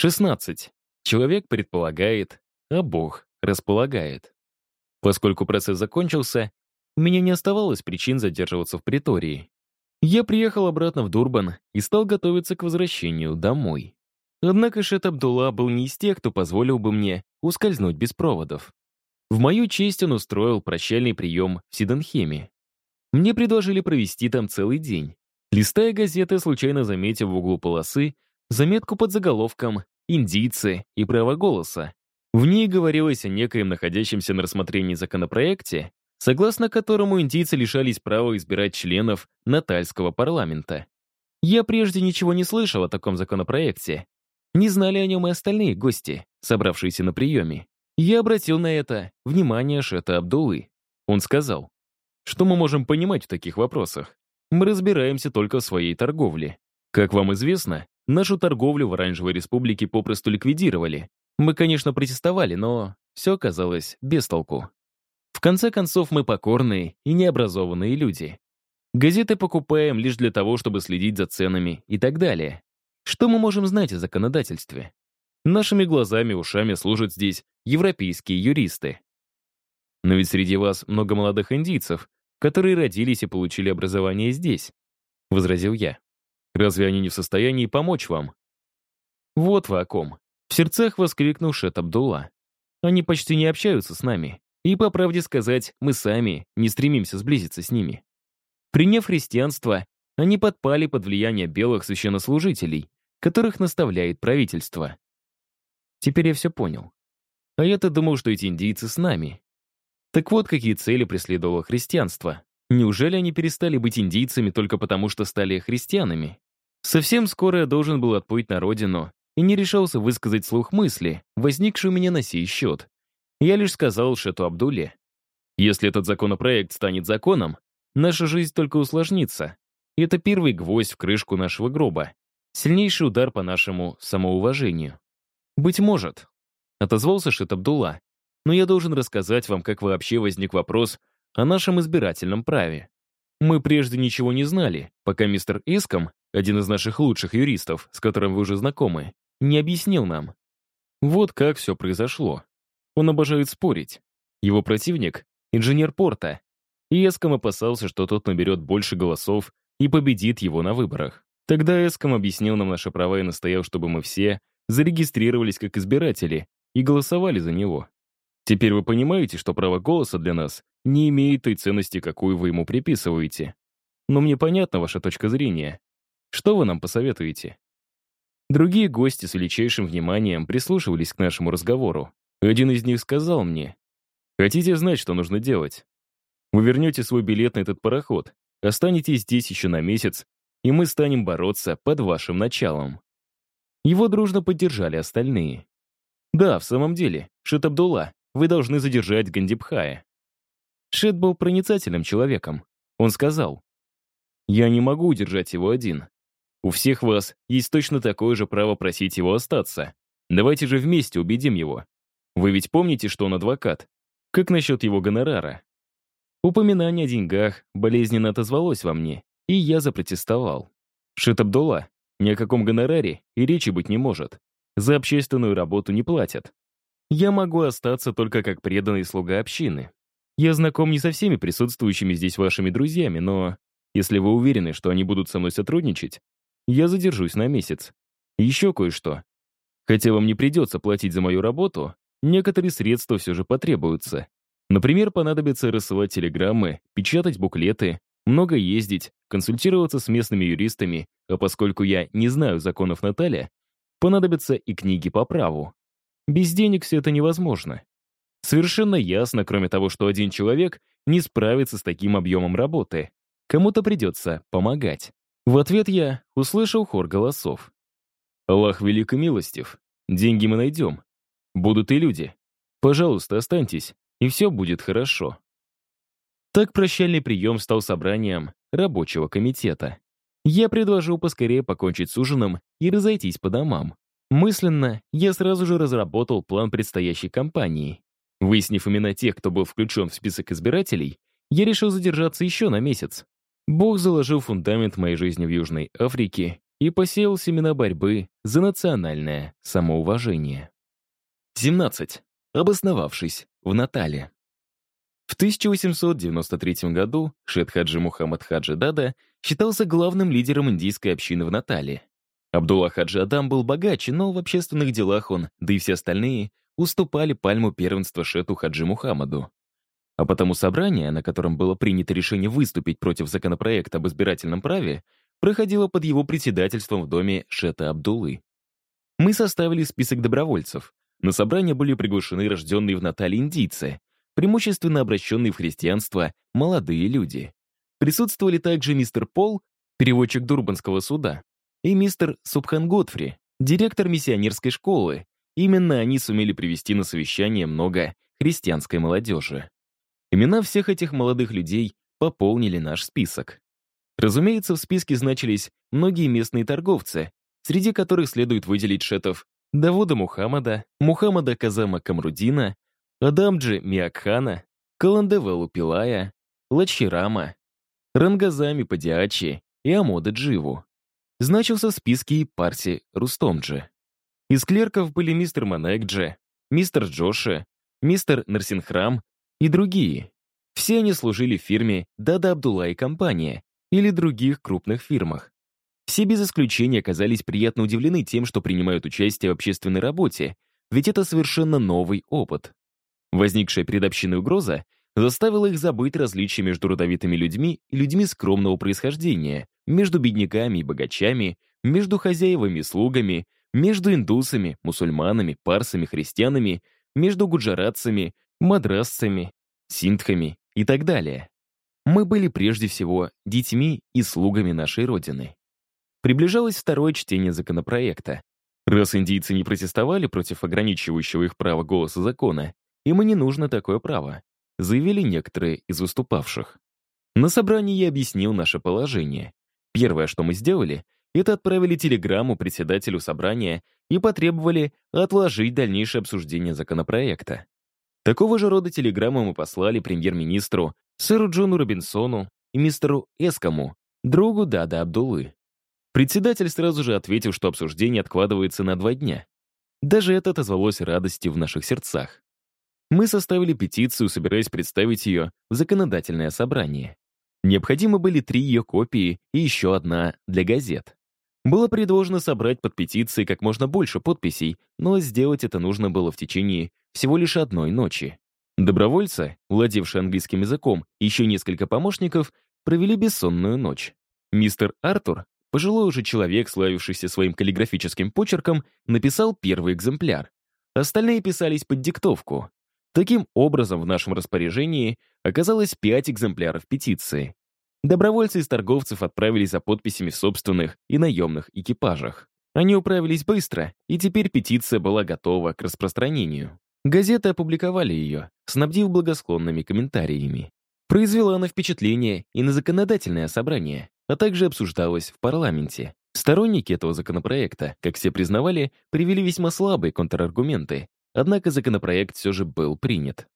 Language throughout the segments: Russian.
16. Человек предполагает, а Бог располагает. Поскольку процесс закончился, у меня не оставалось причин задерживаться в притории. Я приехал обратно в Дурбан и стал готовиться к возвращению домой. Однако Шет Абдулла был не из тех, кто позволил бы мне ускользнуть без проводов. В мою честь он устроил прощальный прием в Сиденхеме. Мне предложили провести там целый день. Листая газеты, случайно заметив в углу полосы заметку под заголовком «Индийцы и право голоса». В ней говорилось о некоем находящемся на рассмотрении законопроекте, согласно которому индийцы лишались права избирать членов Натальского парламента. Я прежде ничего не слышал о таком законопроекте. Не знали о нем и остальные гости, собравшиеся на приеме. Я обратил на это внимание Шета Абдулы. Он сказал, что мы можем понимать в таких вопросах. Мы разбираемся только в своей торговле. Как вам известно, нашу торговлю в Оранжевой Республике попросту ликвидировали. Мы, конечно, протестовали, но все оказалось без толку. В конце концов, мы покорные и необразованные люди. Газеты покупаем лишь для того, чтобы следить за ценами и так далее. Что мы можем знать о законодательстве? Нашими глазами, ушами служат здесь европейские юристы. Но ведь среди вас много молодых индийцев, которые родились и получили образование здесь, — возразил я. Разве они не в состоянии помочь вам? Вот вы о ком. В сердцах воскликнул Шет Абдулла. Они почти не общаются с нами. И, по правде сказать, мы сами не стремимся сблизиться с ними. Приняв христианство, они подпали под влияние белых священнослужителей, которых наставляет правительство. Теперь я все понял. А я-то думал, что эти индийцы с нами. Так вот, какие цели преследовало христианство. Неужели они перестали быть индийцами только потому, что стали христианами? Совсем скоро я должен был отплыть на родину и не решался высказать слух мысли, возникшие у меня на сей счет. Я лишь сказал Шету Абдуле, если этот законопроект станет законом, наша жизнь только усложнится. Это первый гвоздь в крышку нашего гроба. Сильнейший удар по нашему самоуважению. «Быть может», — отозвался Шет Абдулла, «но я должен рассказать вам, как вообще возник вопрос о нашем избирательном праве. Мы прежде ничего не знали, пока мистер Иском, один из наших лучших юристов, с которым вы уже знакомы, не объяснил нам. Вот как все произошло. Он обожает спорить. Его противник — инженер Порта. И Эском опасался, что тот наберет больше голосов и победит его на выборах. Тогда Эском объяснил нам наши права и настоял, чтобы мы все зарегистрировались как избиратели и голосовали за него. Теперь вы понимаете, что право голоса для нас не имеет той ценности, какую вы ему приписываете. Но мне понятна ваша точка зрения. Что вы нам посоветуете? Другие гости с величайшим вниманием прислушивались к нашему разговору. Один из них сказал мне, «Хотите знать, что нужно делать? Вы вернете свой билет на этот пароход, останетесь здесь еще на месяц, и мы станем бороться под вашим началом». Его дружно поддержали остальные. «Да, в самом деле, Шит Абдулла, вы должны задержать Гандипхая». Шит был проницательным человеком. Он сказал, «Я не могу удержать его один. У всех вас есть точно такое же право просить его остаться. Давайте же вместе убедим его. Вы ведь помните, что он адвокат? Как насчет его гонорара?» Упоминание о деньгах болезненно отозвалось во мне, и я запротестовал. Шит Абдулла, ни о каком гонораре и речи быть не может. За общественную работу не платят. Я могу остаться только как преданный слуга общины. Я знаком не со всеми присутствующими здесь вашими друзьями, но если вы уверены, что они будут со мной сотрудничать, я задержусь на месяц. Еще кое-что. Хотя вам не придется платить за мою работу, некоторые средства все же потребуются. Например, понадобится рассылать телеграммы, печатать буклеты, много ездить, консультироваться с местными юристами, а поскольку я не знаю законов Наталья, понадобятся и книги по праву. Без денег все это невозможно. Совершенно ясно, кроме того, что один человек не справится с таким объемом работы. Кому-то придется помогать. В ответ я услышал хор голосов. «Аллах велик и милостив. Деньги мы найдем. Будут и люди. Пожалуйста, останьтесь, и все будет хорошо». Так прощальный прием стал собранием рабочего комитета. Я предложил поскорее покончить с ужином и разойтись по домам. Мысленно я сразу же разработал план предстоящей кампании. Выяснив имена тех, кто был включен в список избирателей, я решил задержаться еще на месяц, Бог заложил фундамент моей жизни в Южной Африке и посеял семена борьбы за национальное самоуважение. 17. Обосновавшись в Натале. В 1893 году Шет Хаджи Мухаммад Хаджи Дада считался главным лидером индийской общины в Натале. Абдулла Хаджи Адам был богаче, но в общественных делах он, да и все остальные, уступали пальму первенства Шету Хаджи Мухаммаду. А потому собрание, на котором было принято решение выступить против законопроекта об избирательном праве, проходило под его председательством в доме Шета Абдуллы. Мы составили список добровольцев. На собрание были приглашены рожденные в Натале индийцы, преимущественно обращенные в христианство молодые люди. Присутствовали также мистер Пол, переводчик Дурбанского суда, и мистер Субхан Готфри, директор миссионерской школы. Именно они сумели привести на совещание много христианской молодежи. Имена всех этих молодых людей пополнили наш список. Разумеется, в списке значились многие местные торговцы, среди которых следует выделить шетов Давуда Мухаммада, Мухаммада Казама Камрудина, Адамджи Миакхана, Каландевелу Пилая, Лачхирама, Рангазами Падиачи и Амода Дживу. Значился в списке и Парси Рустомджи. Из клерков были мистер Манекджи, мистер Джоши, мистер Нарсинхрам и другие. Все они служили в фирме Дада Абдулла и компания или других крупных фирмах. Все без исключения оказались приятно удивлены тем, что принимают участие в общественной работе, ведь это совершенно новый опыт. Возникшая перед общиной угроза заставила их забыть различия между родовитыми людьми и людьми скромного происхождения, между бедняками и богачами, между хозяевами и слугами, между индусами, мусульманами, парсами, христианами, между гуджаратцами, мадрасцами, синдхами и так далее. Мы были прежде всего детьми и слугами нашей Родины. Приближалось второе чтение законопроекта. Раз индийцы не протестовали против ограничивающего их права голоса закона, им и не нужно такое право, заявили некоторые из выступавших. На собрании я объяснил наше положение. Первое, что мы сделали, это отправили телеграмму председателю собрания и потребовали отложить дальнейшее обсуждение законопроекта. Такого же рода телеграмму мы послали премьер-министру, сэру Джону Робинсону и мистеру Эскому, другу Дада Абдулы. Председатель сразу же ответил, что обсуждение откладывается на два дня. Даже это отозвалось радостью в наших сердцах мы составили петицию, собираясь представить ее в законодательное собрание. Необходимы были три ее копии и еще одна для газет. Было предложено собрать под петицией как можно больше подписей, но сделать это нужно было в течение всего лишь одной ночи. Добровольцы, владевшие английским языком, и еще несколько помощников, провели бессонную ночь. Мистер Артур, пожилой уже человек, славившийся своим каллиграфическим почерком, написал первый экземпляр. Остальные писались под диктовку. Таким образом, в нашем распоряжении оказалось пять экземпляров петиции. Добровольцы из торговцев отправились за подписями в собственных и наемных экипажах. Они управились быстро, и теперь петиция была готова к распространению. Газеты опубликовали ее, снабдив благосклонными комментариями. Произвела она впечатление и на законодательное собрание, а также обсуждалась в парламенте. Сторонники этого законопроекта, как все признавали, привели весьма слабые контраргументы, Однако законопроект все же был принят.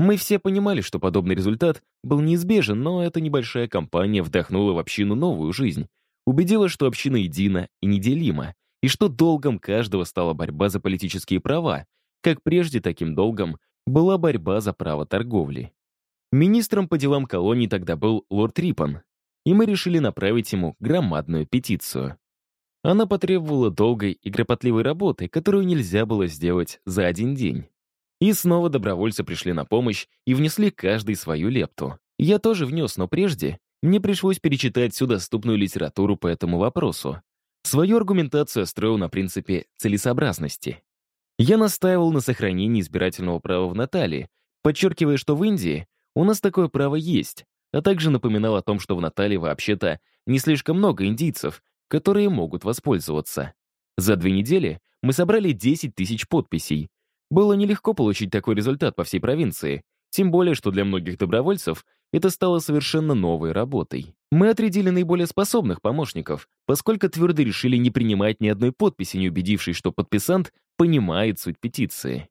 Мы все понимали, что подобный результат был неизбежен, но эта небольшая компания вдохнула в общину новую жизнь, убедила, что община едина и неделима, и что долгом каждого стала борьба за политические права, как прежде таким долгом была борьба за право торговли. Министром по делам колоний тогда был лорд Риппон, и мы решили направить ему громадную петицию. Она потребовала долгой и кропотливой работы, которую нельзя было сделать за один день. И снова добровольцы пришли на помощь и внесли каждый свою лепту. Я тоже внес, но прежде мне пришлось перечитать всю доступную литературу по этому вопросу. Свою аргументацию строил на принципе целесообразности. Я настаивал на сохранении избирательного права в Наталии, подчеркивая, что в Индии у нас такое право есть, а также напоминал о том, что в Наталии вообще-то не слишком много индийцев, которые могут воспользоваться. За две недели мы собрали 10 тысяч подписей. Было нелегко получить такой результат по всей провинции, тем более, что для многих добровольцев это стало совершенно новой работой. Мы отрядили наиболее способных помощников, поскольку твердо решили не принимать ни одной подписи, не убедившись, что подписант понимает суть петиции.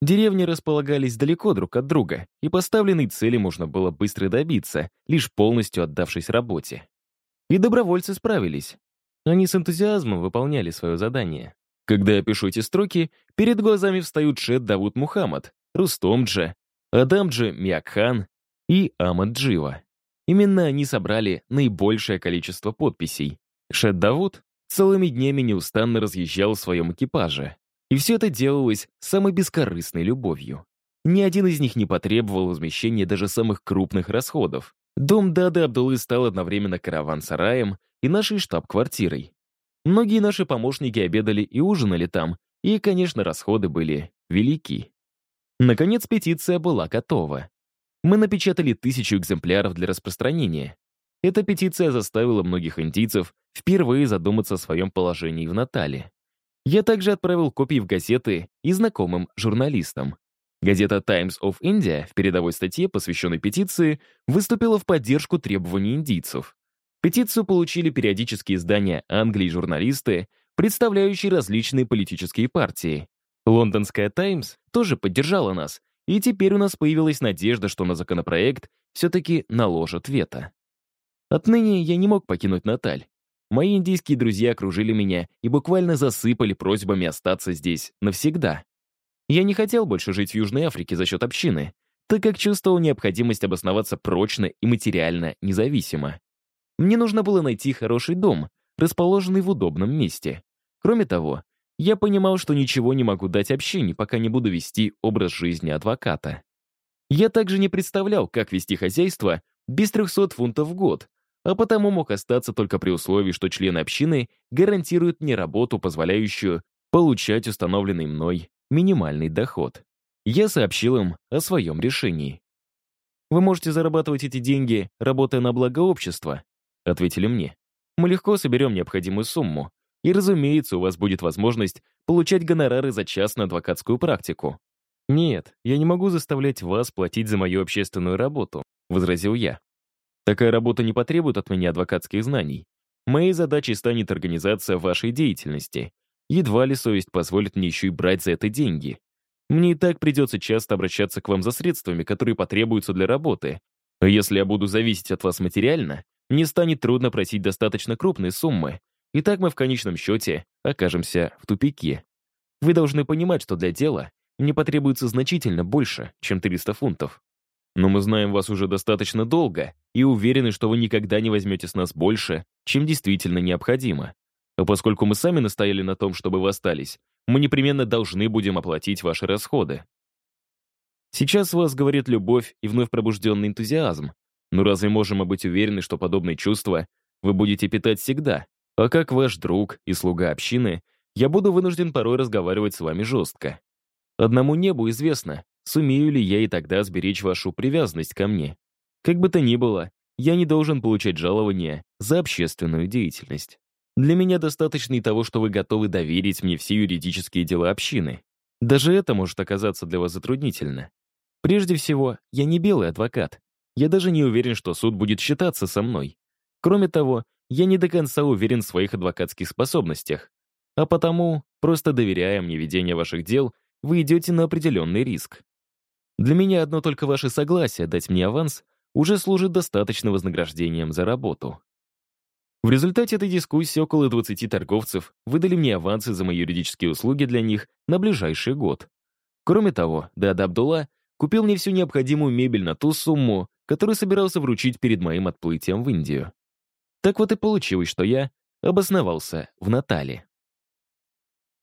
Деревни располагались далеко друг от друга, и поставленной цели можно было быстро добиться, лишь полностью отдавшись работе. И добровольцы справились. Они с энтузиазмом выполняли свое задание. Когда я пишу эти строки, перед глазами встают Шед Давуд Мухаммад, Рустомджа, Адамджи Миакхан и Амад Джива. Именно они собрали наибольшее количество подписей. Шед Давуд целыми днями неустанно разъезжал в своем экипаже. И все это делалось самой бескорыстной любовью. Ни один из них не потребовал возмещения даже самых крупных расходов. Дом Дады Абдулы стал одновременно караван-сараем и нашей штаб-квартирой. Многие наши помощники обедали и ужинали там, и, конечно, расходы были велики. Наконец, петиция была готова. Мы напечатали тысячу экземпляров для распространения. Эта петиция заставила многих индийцев впервые задуматься о своем положении в Натале. Я также отправил копии в газеты и знакомым журналистам. Газета Times of India в передовой статье, посвященной петиции, выступила в поддержку требований индийцев. Петицию получили периодические издания Англии журналисты, представляющие различные политические партии. Лондонская «Таймс» тоже поддержала нас, и теперь у нас появилась надежда, что на законопроект все-таки наложат вето. Отныне я не мог покинуть Наталь. Мои индийские друзья окружили меня и буквально засыпали просьбами остаться здесь навсегда. Я не хотел больше жить в Южной Африке за счет общины, так как чувствовал необходимость обосноваться прочно и материально независимо. Мне нужно было найти хороший дом, расположенный в удобном месте. Кроме того, я понимал, что ничего не могу дать общине, пока не буду вести образ жизни адвоката. Я также не представлял, как вести хозяйство без 300 фунтов в год, а потому мог остаться только при условии, что члены общины гарантируют мне работу, позволяющую получать установленный мной минимальный доход. Я сообщил им о своем решении. «Вы можете зарабатывать эти деньги, работая на благо общества», ответили мне. «Мы легко соберем необходимую сумму, и, разумеется, у вас будет возможность получать гонорары за час на адвокатскую практику». «Нет, я не могу заставлять вас платить за мою общественную работу», возразил я. «Такая работа не потребует от меня адвокатских знаний. Моей задачей станет организация вашей деятельности. Едва ли совесть позволит мне еще и брать за это деньги. Мне и так придется часто обращаться к вам за средствами, которые потребуются для работы. А если я буду зависеть от вас материально, мне станет трудно просить достаточно крупные суммы. И так мы в конечном счете окажемся в тупике. Вы должны понимать, что для дела мне потребуется значительно больше, чем 300 фунтов. Но мы знаем вас уже достаточно долго и уверены, что вы никогда не возьмете с нас больше, чем действительно необходимо. А поскольку мы сами настояли на том, чтобы вы остались, мы непременно должны будем оплатить ваши расходы. Сейчас вас говорит любовь и вновь пробужденный энтузиазм. Но разве можем мы быть уверены, что подобные чувства вы будете питать всегда? А как ваш друг и слуга общины, я буду вынужден порой разговаривать с вами жестко. Одному небу известно, сумею ли я и тогда сберечь вашу привязанность ко мне. Как бы то ни было, я не должен получать жалования за общественную деятельность. Для меня достаточно и того, что вы готовы доверить мне все юридические дела общины. Даже это может оказаться для вас затруднительно. Прежде всего, я не белый адвокат. Я даже не уверен, что суд будет считаться со мной. Кроме того, я не до конца уверен в своих адвокатских способностях. А потому, просто доверяя мне ведение ваших дел, вы идете на определенный риск. Для меня одно только ваше согласие дать мне аванс уже служит достаточно вознаграждением за работу. В результате этой дискуссии около 20 торговцев выдали мне авансы за мои юридические услуги для них на ближайший год. Кроме того, Дада Абдулла купил мне всю необходимую мебель на ту сумму, которую собирался вручить перед моим отплытием в Индию. Так вот и получилось, что я обосновался в Натале.